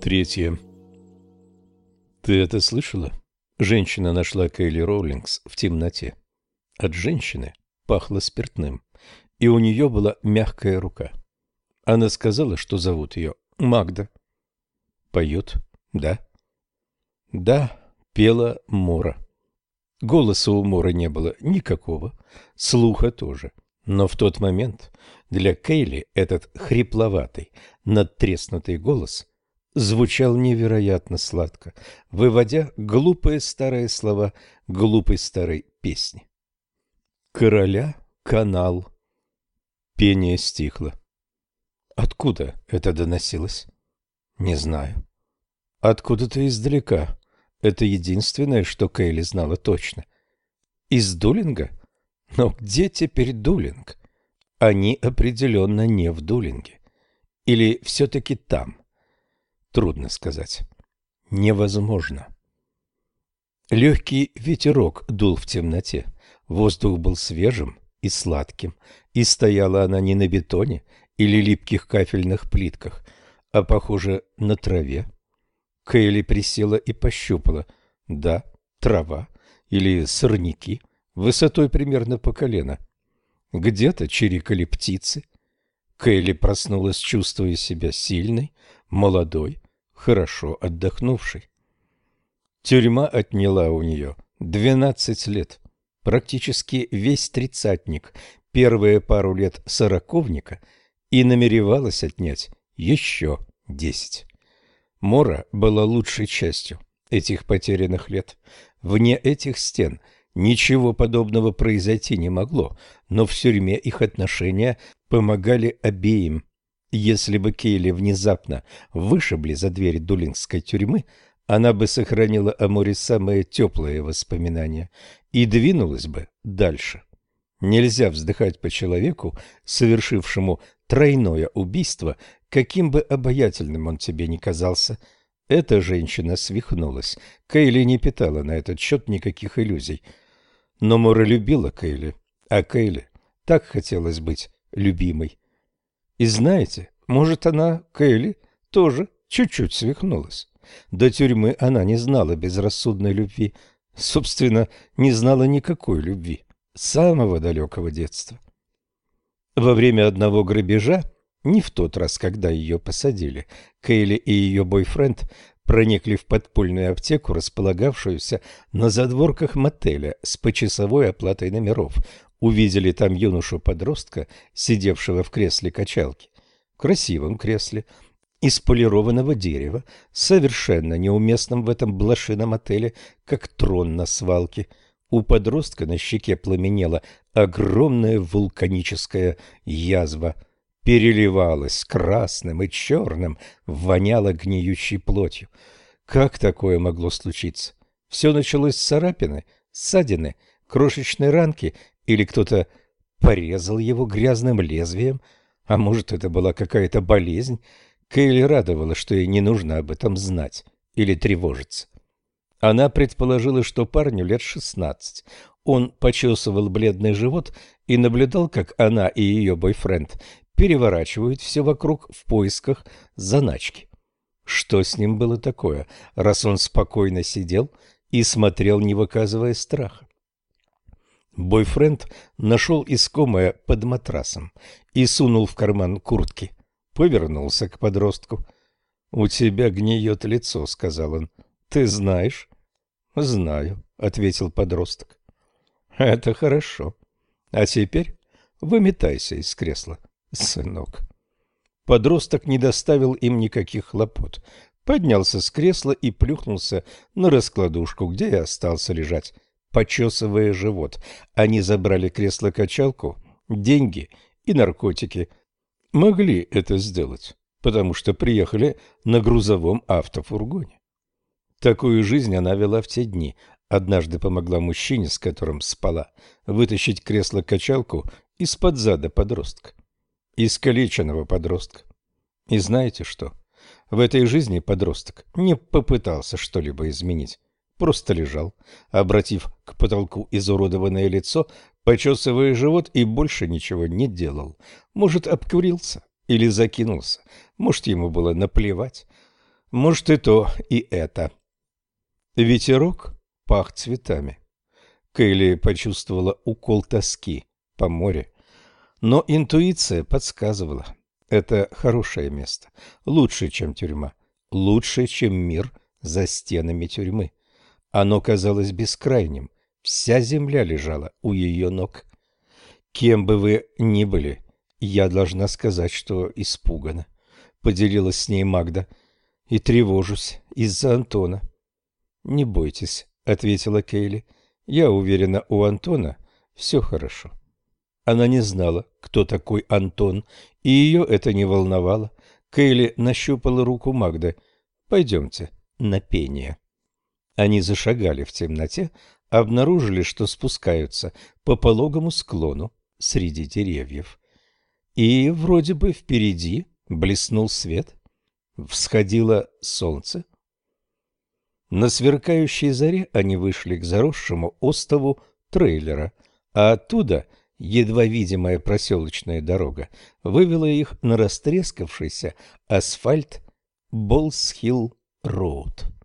Третье. Ты это слышала? Женщина нашла Кейли Роулингс в темноте. От женщины пахло спиртным, и у нее была мягкая рука. Она сказала, что зовут ее Магда. Поет, да? Да, пела Мора. Голоса у Мора не было никакого, слуха тоже. Но в тот момент для Кейли этот хрипловатый, надтреснутый голос звучал невероятно сладко, выводя глупые старые слова глупой старой песни. «Короля канал». Пение стихло. Откуда это доносилось? Не знаю. Откуда-то издалека. Это единственное, что Кейли знала точно. Из Дулинга? Но где теперь Дулинг? Они определенно не в Дулинге. Или все-таки там? Трудно сказать. Невозможно. Легкий ветерок дул в темноте. Воздух был свежим и сладким, и стояла она не на бетоне или липких кафельных плитках, а, похоже, на траве. Кейли присела и пощупала. Да, трава или сорняки, высотой примерно по колено. Где-то чирикали птицы. Кейли проснулась, чувствуя себя сильной, молодой, хорошо отдохнувшей. Тюрьма отняла у нее двенадцать лет, практически весь тридцатник, первые пару лет сороковника и намеревалась отнять еще десять. Мора была лучшей частью этих потерянных лет. Вне этих стен ничего подобного произойти не могло, но в тюрьме их отношения помогали обеим если бы Кейли внезапно вышибли за дверь дулингской тюрьмы, она бы сохранила о море самые теплые воспоминания и двинулась бы дальше. Нельзя вздыхать по человеку, совершившему тройное убийство, каким бы обаятельным он тебе ни казался. Эта женщина свихнулась. Кейли не питала на этот счет никаких иллюзий. Но Мора любила Кейли, а Кейли так хотелось быть любимой. И знаете, может, она, Кэлли, тоже чуть-чуть свихнулась. До тюрьмы она не знала безрассудной любви. Собственно, не знала никакой любви. Самого далекого детства. Во время одного грабежа, не в тот раз, когда ее посадили, Кейли и ее бойфренд проникли в подпольную аптеку, располагавшуюся на задворках мотеля с почасовой оплатой номеров, увидели там юношу-подростка, сидевшего в кресле качалки, красивом кресле, из полированного дерева, совершенно неуместном в этом блошином отеле, как трон на свалке. У подростка на щеке пламенела огромная вулканическая язва, переливалась красным и черным, воняла гниющей плотью. Как такое могло случиться? Все началось с царапины, ссадины, крошечной ранки или кто-то порезал его грязным лезвием, а может, это была какая-то болезнь. Кейли радовала, что ей не нужно об этом знать или тревожиться. Она предположила, что парню лет шестнадцать. Он почесывал бледный живот и наблюдал, как она и ее бойфренд переворачивают все вокруг в поисках заначки. Что с ним было такое, раз он спокойно сидел и смотрел, не выказывая страха? Бойфренд нашел искомое под матрасом и сунул в карман куртки. Повернулся к подростку. «У тебя гниет лицо», — сказал он. «Ты знаешь?» «Знаю», — ответил подросток. «Это хорошо. А теперь выметайся из кресла, сынок». Подросток не доставил им никаких хлопот. Поднялся с кресла и плюхнулся на раскладушку, где и остался лежать почесывая живот. Они забрали кресло-качалку, деньги и наркотики. Могли это сделать, потому что приехали на грузовом автофургоне. Такую жизнь она вела в те дни, Однажды помогла мужчине, с которым спала, вытащить кресло-качалку из-под зада подростка. Искалеченного подростка. И знаете что? В этой жизни подросток не попытался что-либо изменить. Просто лежал, обратив к потолку изуродованное лицо, почесывая живот и больше ничего не делал. Может, обкурился или закинулся. Может, ему было наплевать. Может, и то, и это. Ветерок пах цветами. Кейли почувствовала укол тоски по морю. Но интуиция подсказывала. Это хорошее место. Лучше, чем тюрьма. Лучше, чем мир за стенами тюрьмы. Оно казалось бескрайним. Вся земля лежала у ее ног. Кем бы вы ни были, я должна сказать, что испугана. Поделилась с ней Магда. И тревожусь из-за Антона. Не бойтесь, ответила Кейли. Я уверена, у Антона все хорошо. Она не знала, кто такой Антон, и ее это не волновало. Кейли нащупала руку Магды. «Пойдемте на пение». Они зашагали в темноте, обнаружили, что спускаются по пологому склону среди деревьев. И вроде бы впереди блеснул свет. Всходило солнце. На сверкающей заре они вышли к заросшему остову трейлера, а оттуда – Едва видимая проселочная дорога вывела их на растрескавшийся асфальт Болсхилл-Роуд.